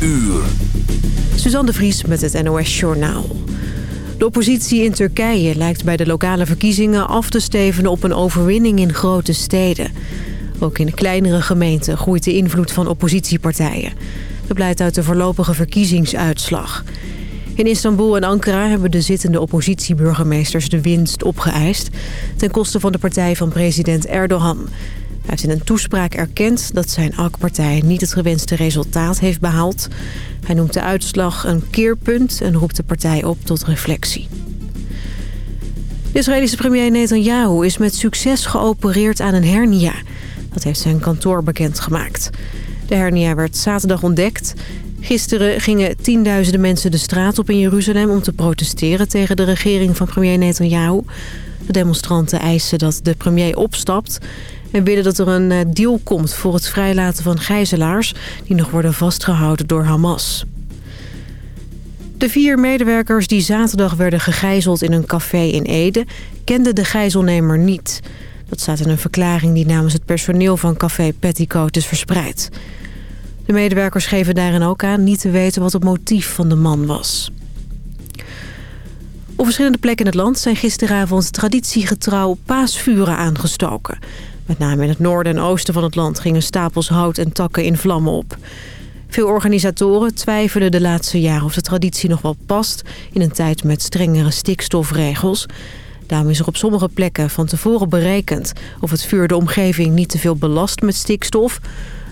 uur. De Vries met het NOS Journaal. De oppositie in Turkije lijkt bij de lokale verkiezingen af te stevenen op een overwinning in grote steden. Ook in kleinere gemeenten groeit de invloed van oppositiepartijen. Dat blijkt uit de voorlopige verkiezingsuitslag. In Istanbul en Ankara hebben de zittende oppositieburgemeesters de winst opgeëist... ten koste van de partij van president Erdogan. Hij heeft in een toespraak erkend dat zijn AK-partij niet het gewenste resultaat heeft behaald. Hij noemt de uitslag een keerpunt en roept de partij op tot reflectie. De Israëlische premier Netanyahu is met succes geopereerd aan een hernia. Dat heeft zijn kantoor bekendgemaakt. De hernia werd zaterdag ontdekt. Gisteren gingen tienduizenden mensen de straat op in Jeruzalem... om te protesteren tegen de regering van premier Netanyahu. De demonstranten eisen dat de premier opstapt... en willen dat er een eh, deal komt voor het vrijlaten van gijzelaars... die nog worden vastgehouden door Hamas. De vier medewerkers die zaterdag werden gegijzeld in een café in Ede... kenden de gijzelnemer niet... Dat staat in een verklaring die namens het personeel van Café Petticoat is verspreid. De medewerkers geven daarin ook aan niet te weten wat het motief van de man was. Op verschillende plekken in het land zijn gisteravond traditiegetrouw paasvuren aangestoken. Met name in het noorden en oosten van het land gingen stapels hout en takken in vlammen op. Veel organisatoren twijfelen de laatste jaren of de traditie nog wel past... in een tijd met strengere stikstofregels. Daarom is er op sommige plekken van tevoren berekend... of het vuur de omgeving niet te veel belast met stikstof.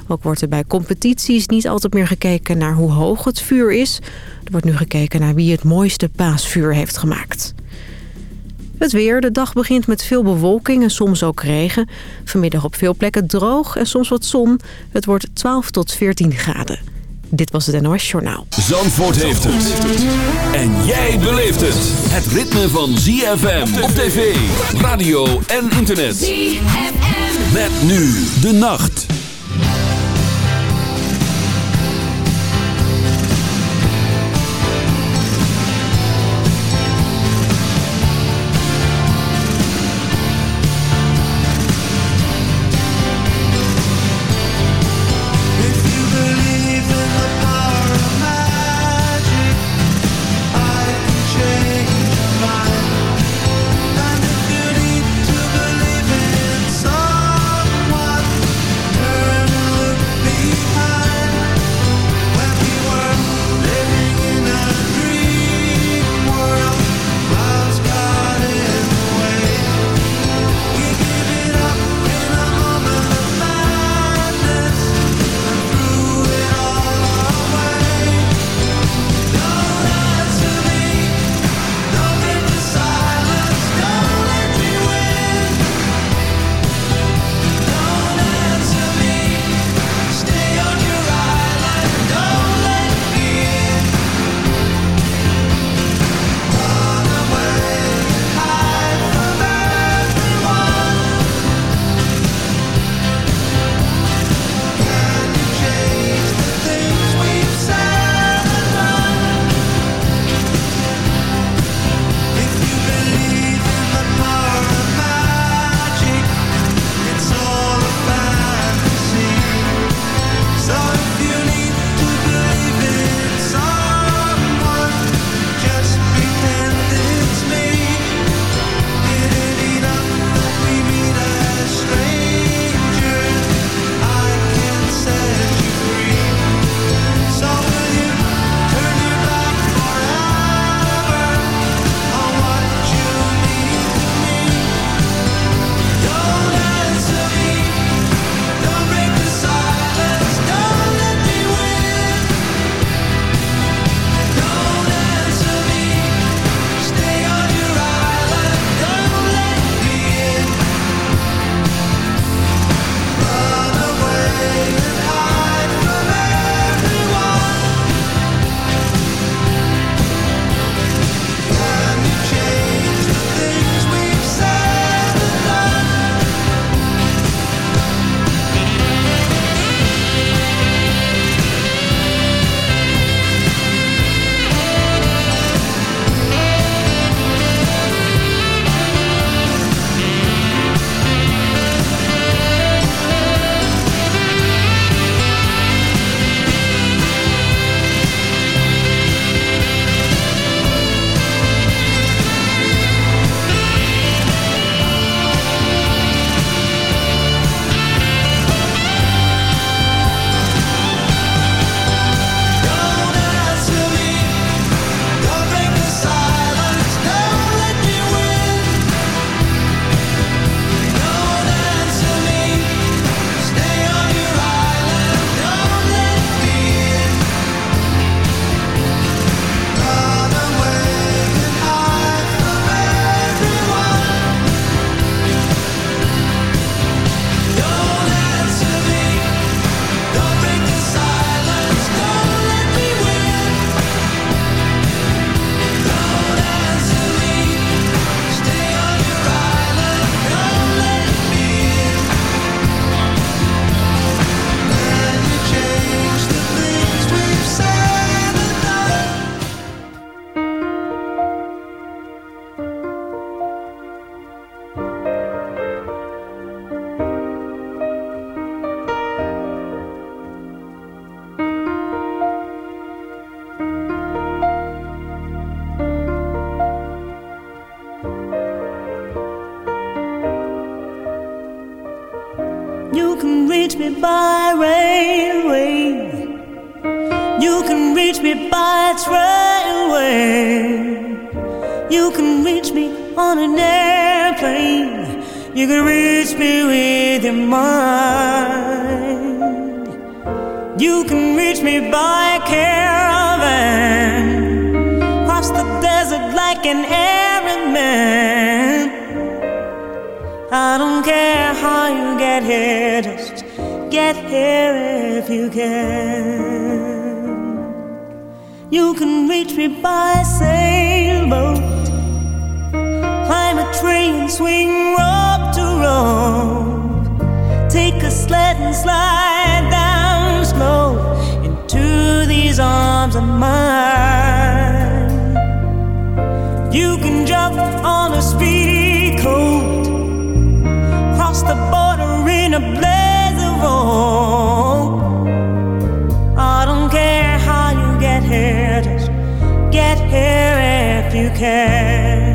Ook wordt er bij competities niet altijd meer gekeken naar hoe hoog het vuur is. Er wordt nu gekeken naar wie het mooiste paasvuur heeft gemaakt. Het weer. De dag begint met veel bewolking en soms ook regen. Vanmiddag op veel plekken droog en soms wat zon. Het wordt 12 tot 14 graden. Dit was het NOS Journaal. Zandvoort heeft het. En jij beleeft het. Het ritme van ZFM op tv, radio en internet. ZFM. Met nu de nacht. you can.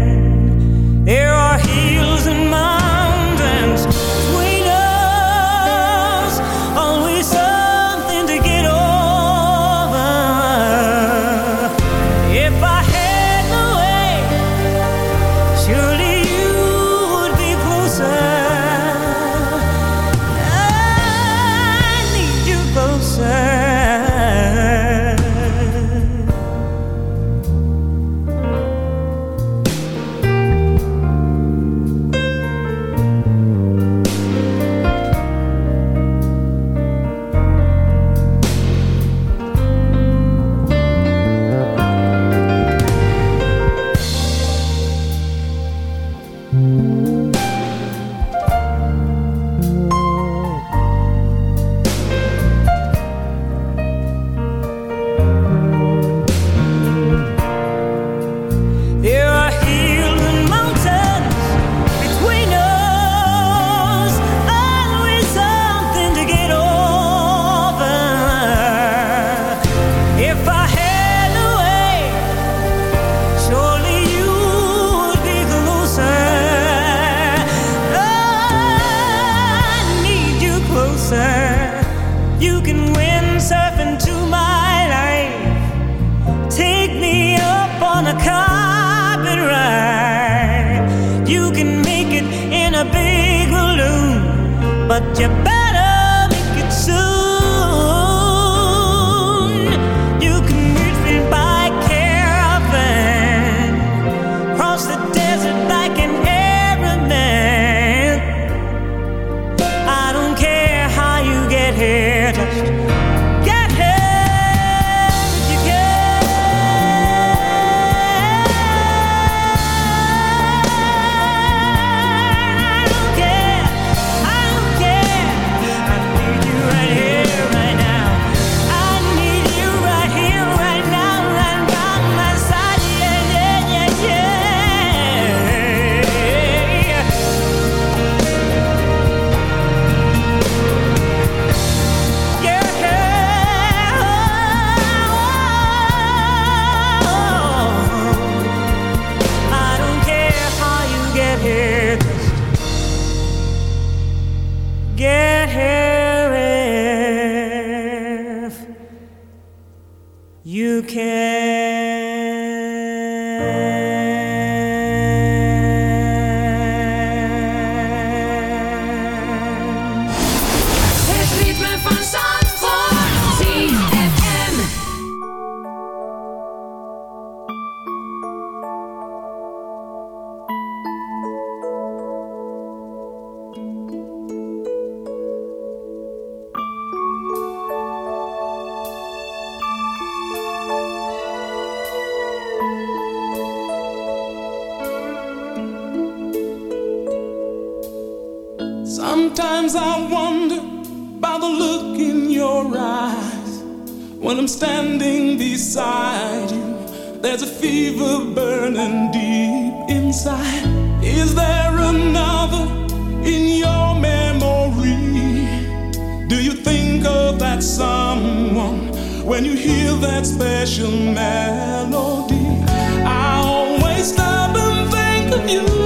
special melody. I always stop and think of you.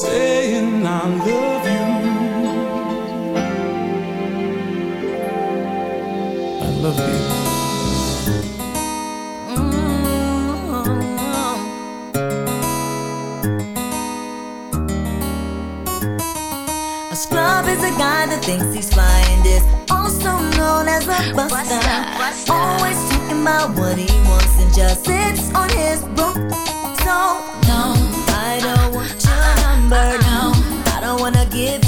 saying I love you. I love you. guy that thinks he's flying is also known as a buster. Always talking about what he wants and just sits on his broke So. I don't wanna give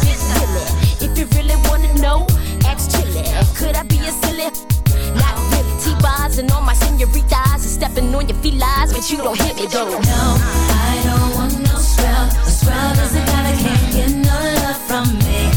felines, but you don't hit me though. No, I don't want no scrub. A scrub is a guy that can't get no love from me.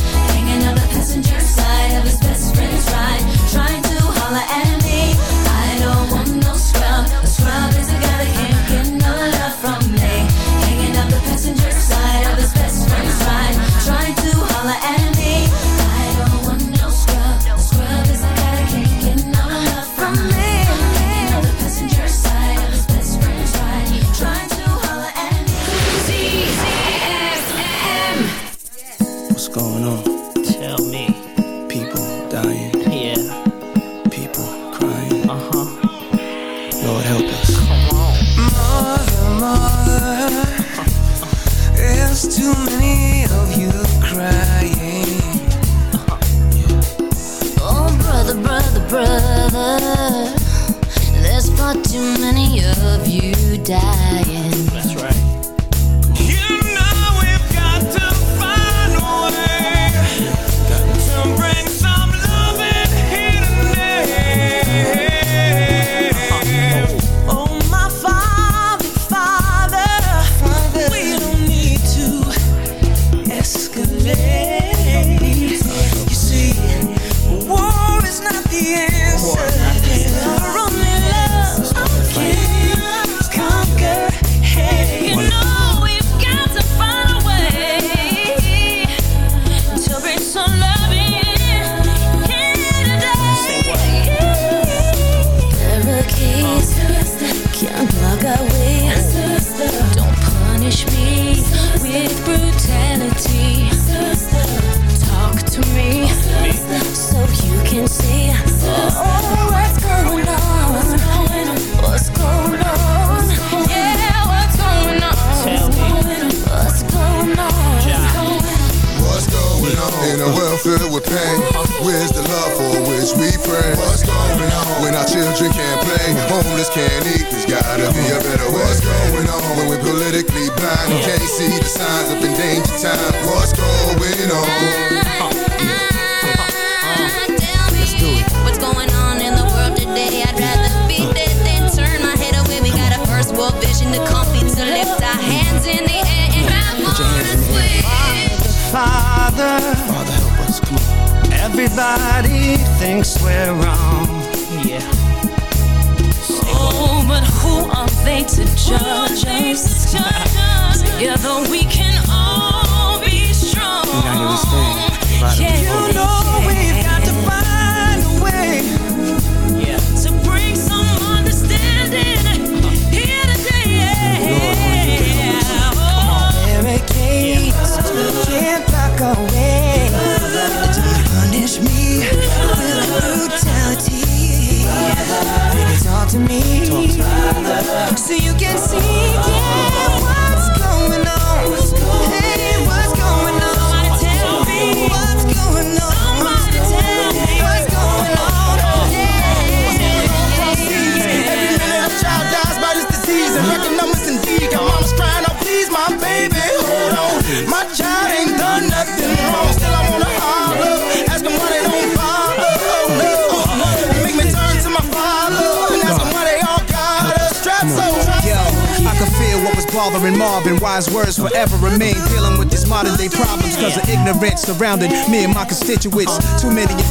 Politically can't see the signs of endangered time? What's going on? Tell me what's going on in the world today. I'd rather be dead than turn my head away. We got a first world vision to compete to lift our hands in the air and have more to swing. Father, Father help us. Come on. everybody thinks we're wrong. Yeah. Oh, but who are they to judge us? Together we can all be strong. We gotta understand. Father, Yeah, You know we've got to find a way Yeah. to bring some understanding here today. Oh, barricades can't block our way. Don't punish me with brutality. Baby, talk to me so you can see bothering Marvin. Wise words forever remain. Dealing with these modern day problems because of ignorance surrounding me and my constituents. Too many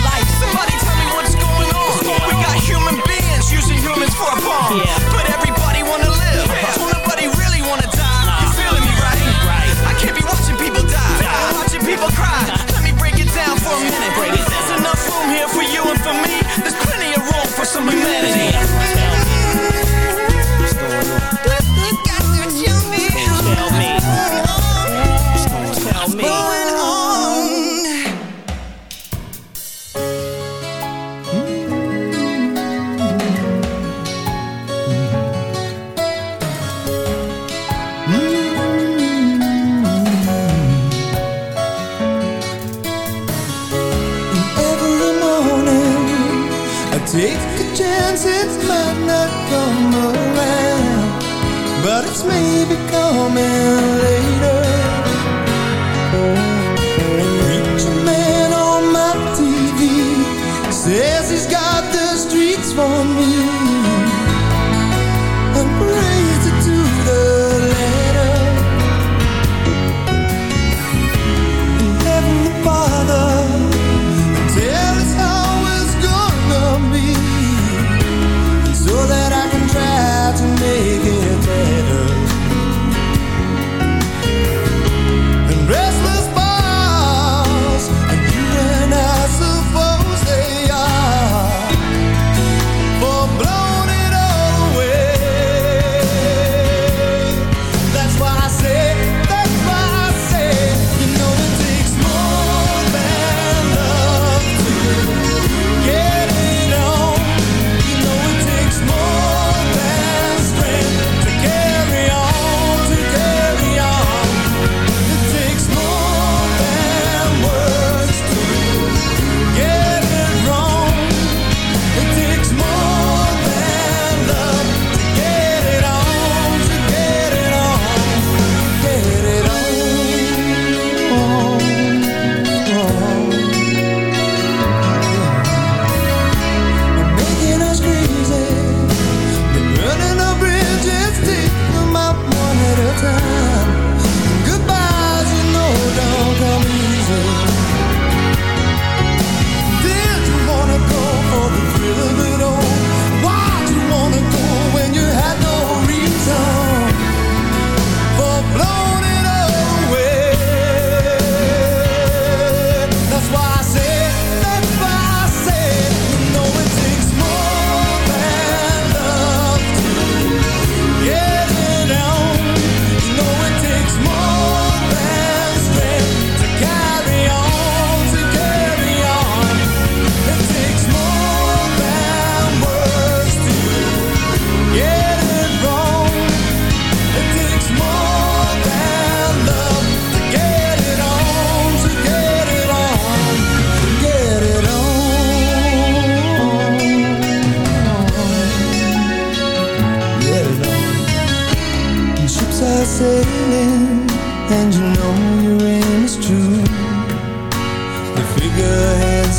life. Somebody tell me what's going on. We got human beings using humans for a bomb. But everybody wanna live. So nobody really wanna die. You feeling me, right? I can't be watching people die. Watching people cry. Let me break it down for a minute. There's enough room here for you and for me. There's plenty of room for some humanity. Come around But it's maybe coming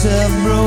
have broken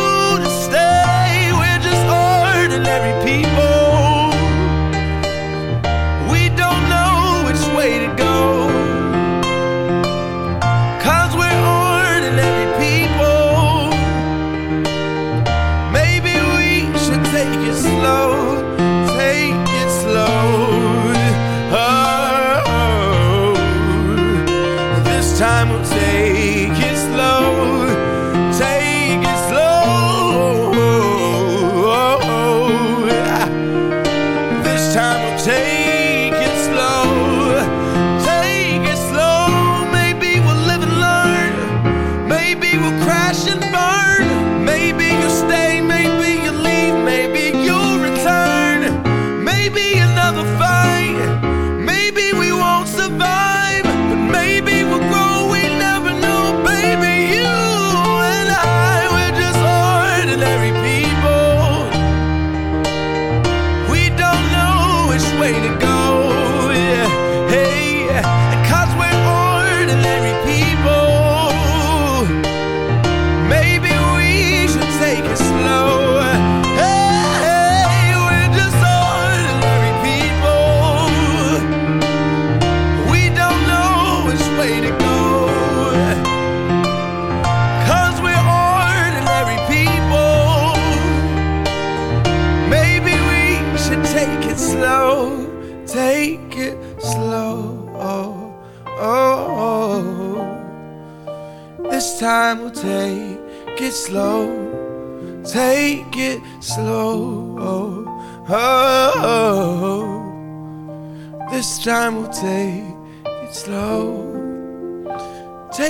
ordinary people.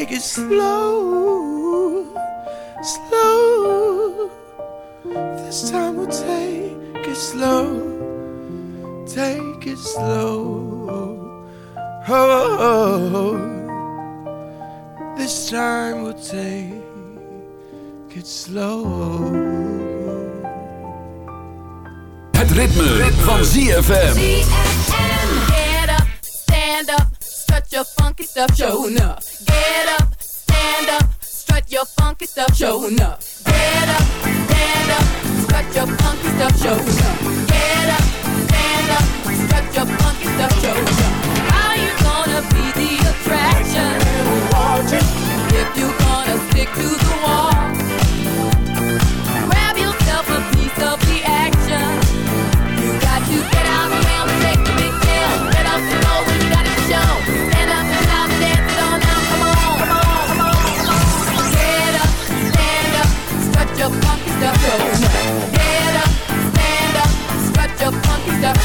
Take it slow. Slow. This time we'll take it slow. Take it slow. Oh, this time we'll take it slow. Het ritme, van ZFM. Get up, stand up, your funky stuff, show enough. Get up, stand up, strut your funky stuff, show enough. Get up, stand up, strut your funky stuff, show enough. Get up, stand up, strut your funky stuff, show enough. How you gonna be the attraction? If you gonna stick to the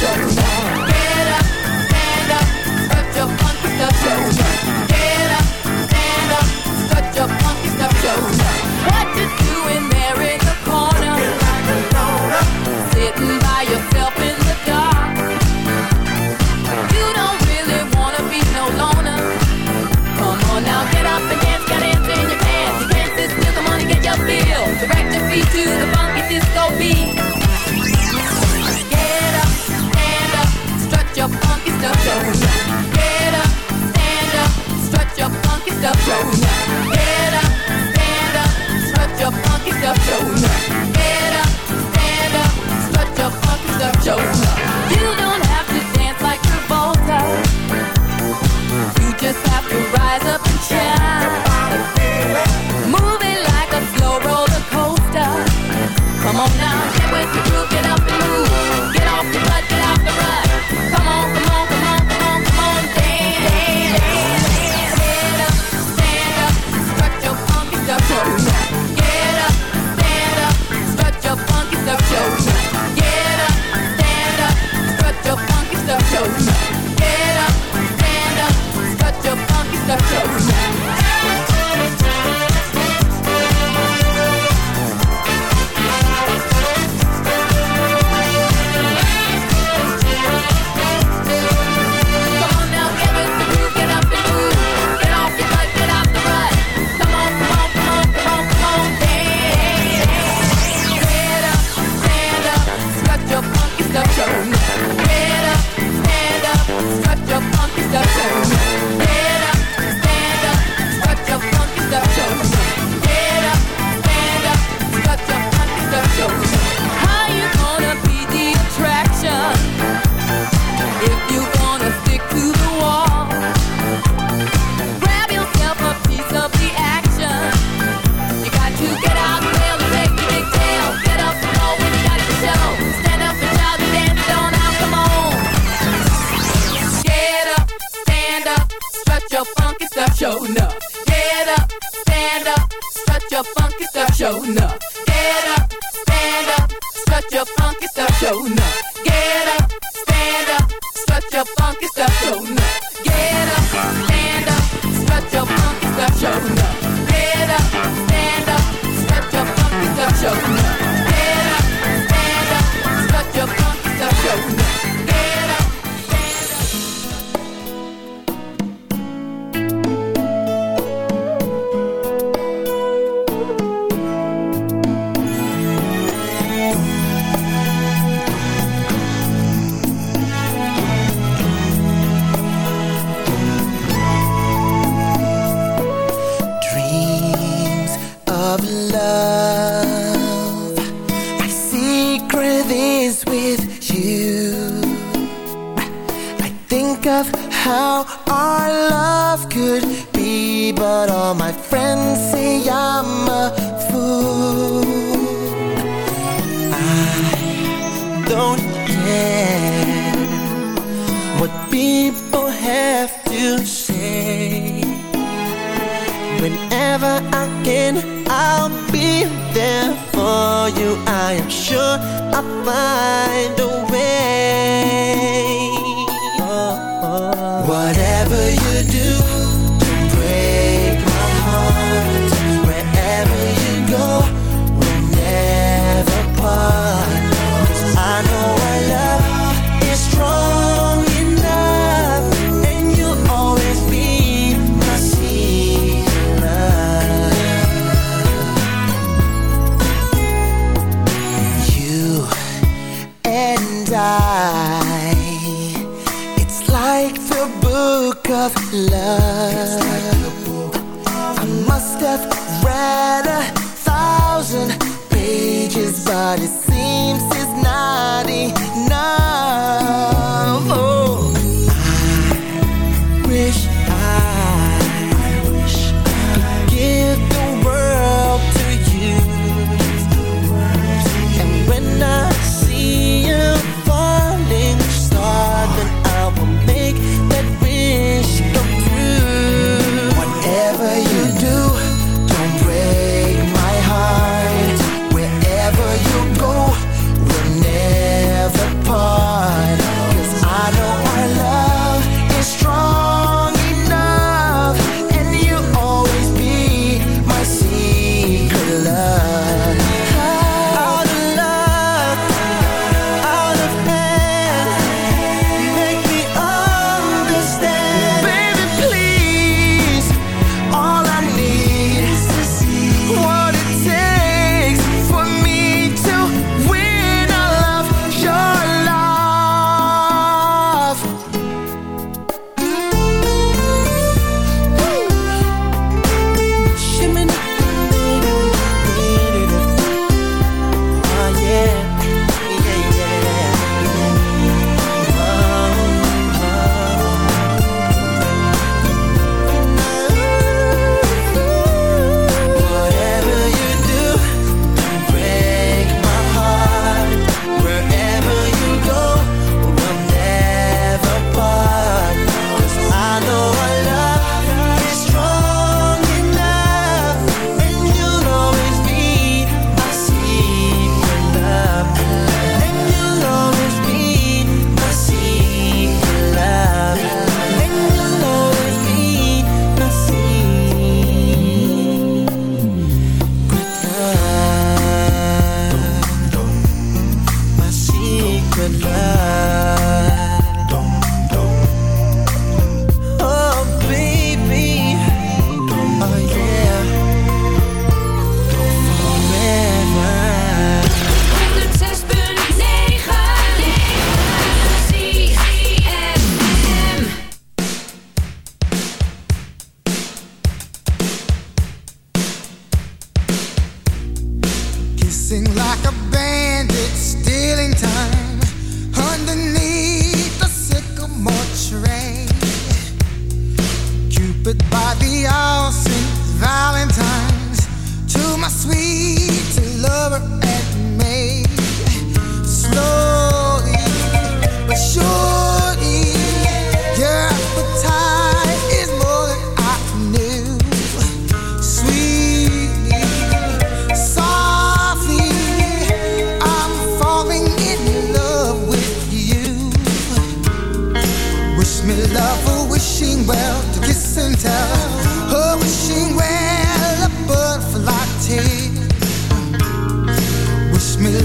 Get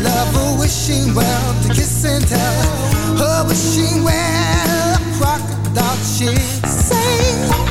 Love lover wishing well to kiss and tell her wishing well a crocodile she'd say.